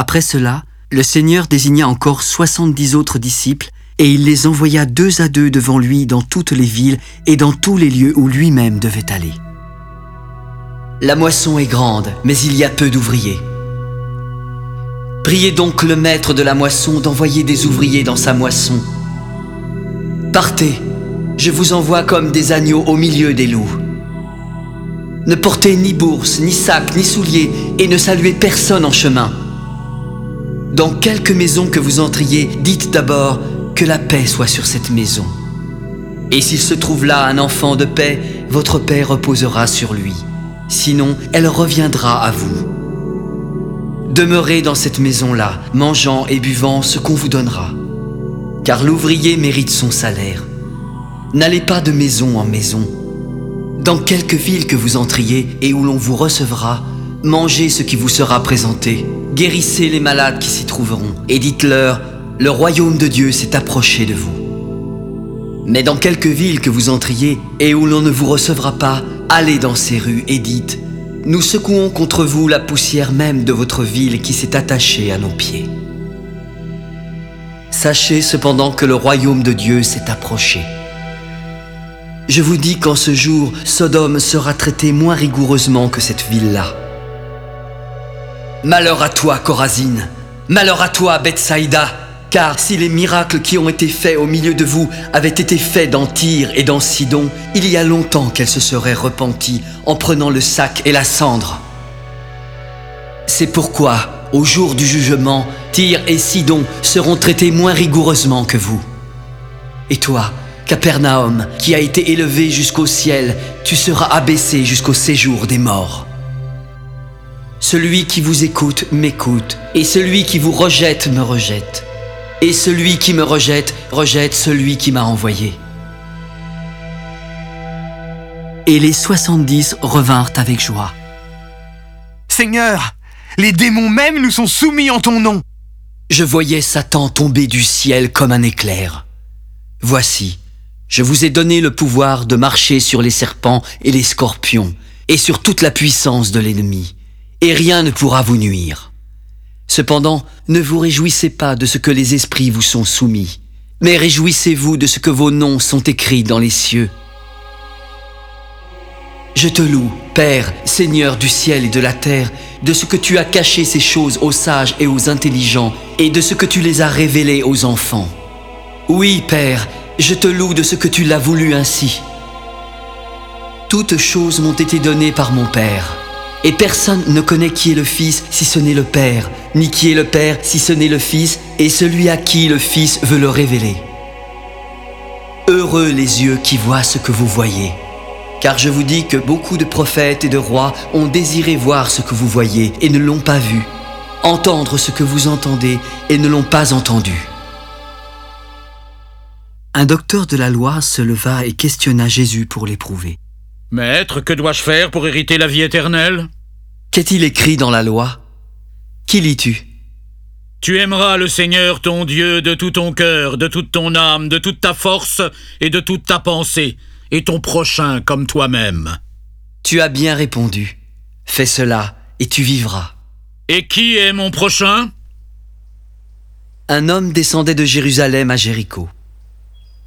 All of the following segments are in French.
Après cela, le Seigneur désigna encore soixante-dix autres disciples, et il les envoya deux à deux devant lui dans toutes les villes et dans tous les lieux où lui-même devait aller. La moisson est grande, mais il y a peu d'ouvriers. Priez donc le maître de la moisson d'envoyer des ouvriers dans sa moisson. Partez, je vous envoie comme des agneaux au milieu des loups. Ne portez ni bourse, ni sac, ni souliers, et ne saluez personne en chemin. Dans quelque maison que vous entriez, dites d'abord que la paix soit sur cette maison. Et s'il se trouve là un enfant de paix, votre paix reposera sur lui. Sinon, elle reviendra à vous. Demeurez dans cette maison-là, mangeant et buvant ce qu'on vous donnera. Car l'ouvrier mérite son salaire. N'allez pas de maison en maison. Dans quelque ville que vous entriez et où l'on vous recevra, mangez ce qui vous sera présenté. Guérissez les malades qui s'y trouveront et dites-leur, le royaume de Dieu s'est approché de vous. Mais dans quelque ville que vous entriez et où l'on ne vous recevra pas, allez dans ces rues et dites, nous secouons contre vous la poussière même de votre ville qui s'est attachée à nos pieds. Sachez cependant que le royaume de Dieu s'est approché. Je vous dis qu'en ce jour, Sodome sera traité moins rigoureusement que cette ville-là. Malheur à toi, Corazine Malheur à toi, Bethsaïda Car si les miracles qui ont été faits au milieu de vous avaient été faits dans Tyr et dans Sidon, il y a longtemps qu'elle se serait repentie en prenant le sac et la cendre. C'est pourquoi, au jour du jugement, Tyr et Sidon seront traités moins rigoureusement que vous. Et toi, Capernaum, qui a été élevé jusqu'au ciel, tu seras abaissé jusqu'au séjour des morts. Celui qui vous écoute m'écoute, et celui qui vous rejette me rejette. Et celui qui me rejette rejette celui qui m'a envoyé. Et les soixante-dix revinrent avec joie. Seigneur, les démons même nous sont soumis en ton nom. Je voyais Satan tomber du ciel comme un éclair. Voici, je vous ai donné le pouvoir de marcher sur les serpents et les scorpions, et sur toute la puissance de l'ennemi, et rien ne pourra vous nuire. Cependant, ne vous réjouissez pas de ce que les esprits vous sont soumis, mais réjouissez-vous de ce que vos noms sont écrits dans les cieux. Je te loue, Père, Seigneur du ciel et de la terre, de ce que tu as caché ces choses aux sages et aux intelligents, et de ce que tu les as révélées aux enfants. Oui, Père, je te loue de ce que tu l'as voulu ainsi. Toutes choses m'ont été données par mon Père, et personne ne connaît qui est le Fils si ce n'est le Père, ni qui est le Père si ce n'est le Fils, et celui à qui le Fils veut le révéler. Heureux les yeux qui voient ce que vous voyez. Car je vous dis que beaucoup de prophètes et de rois ont désiré voir ce que vous voyez et ne l'ont pas vu, entendre ce que vous entendez et ne l'ont pas entendu. Un docteur de la loi se leva et questionna Jésus pour l'éprouver. Maître, que dois-je faire pour hériter la vie éternelle? Qu'est-il écrit dans la loi? Qui lis-tu? Tu aimeras le Seigneur ton Dieu de tout ton cœur, de toute ton âme, de toute ta force et de toute ta pensée, et ton prochain comme toi-même. Tu as bien répondu. Fais cela, et tu vivras. Et qui est mon prochain? Un homme descendait de Jérusalem à Jéricho.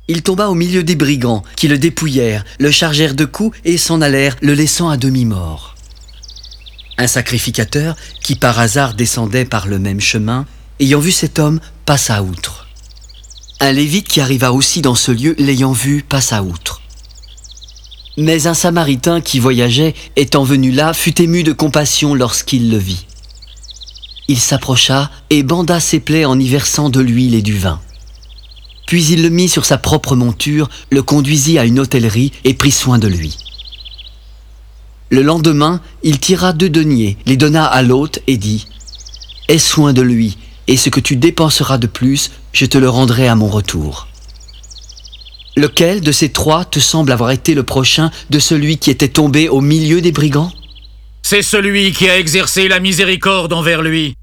Il tomba au milieu des brigands, qui le dépouillèrent, le chargèrent de coups et s'en allèrent, le laissant à demi-mort. Un sacrificateur, qui par hasard descendait par le même chemin, ayant vu cet homme, passa outre. Un lévite qui arriva aussi dans ce lieu, l'ayant vu, passa outre. Mais un samaritain qui voyageait, étant venu là, fut ému de compassion lorsqu'il le vit. Il s'approcha et banda ses plaies en y versant de l'huile et du vin. Puis il le mit sur sa propre monture, le conduisit à une hôtellerie et prit soin de lui. Le lendemain, il tira deux deniers, les donna à l'hôte et dit Aie soin de lui, et ce que tu dépenseras de plus, je te le rendrai à mon retour. Lequel de ces trois te semble avoir été le prochain de celui qui était tombé au milieu des brigands? C'est celui qui a exercé la miséricorde envers lui.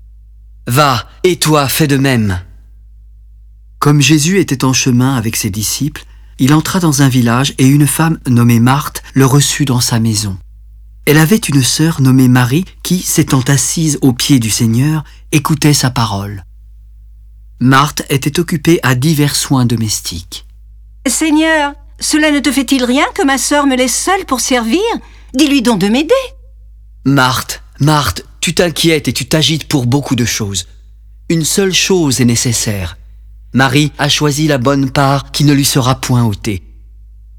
Va, et toi fais de même. Comme Jésus était en chemin avec ses disciples, il entra dans un village et une femme nommée Marthe le reçut dans sa maison. Elle avait une sœur nommée Marie qui, s'étant assise aux pieds du Seigneur, écoutait sa parole. Marthe était occupée à divers soins domestiques. Seigneur, cela ne te fait-il rien que ma sœur me laisse seule pour servir? Dis-lui donc de m'aider. Marthe, Marthe, tu t'inquiètes et tu t'agites pour beaucoup de choses. Une seule chose est nécessaire. Marie a choisi la bonne part qui ne lui sera point ôtée.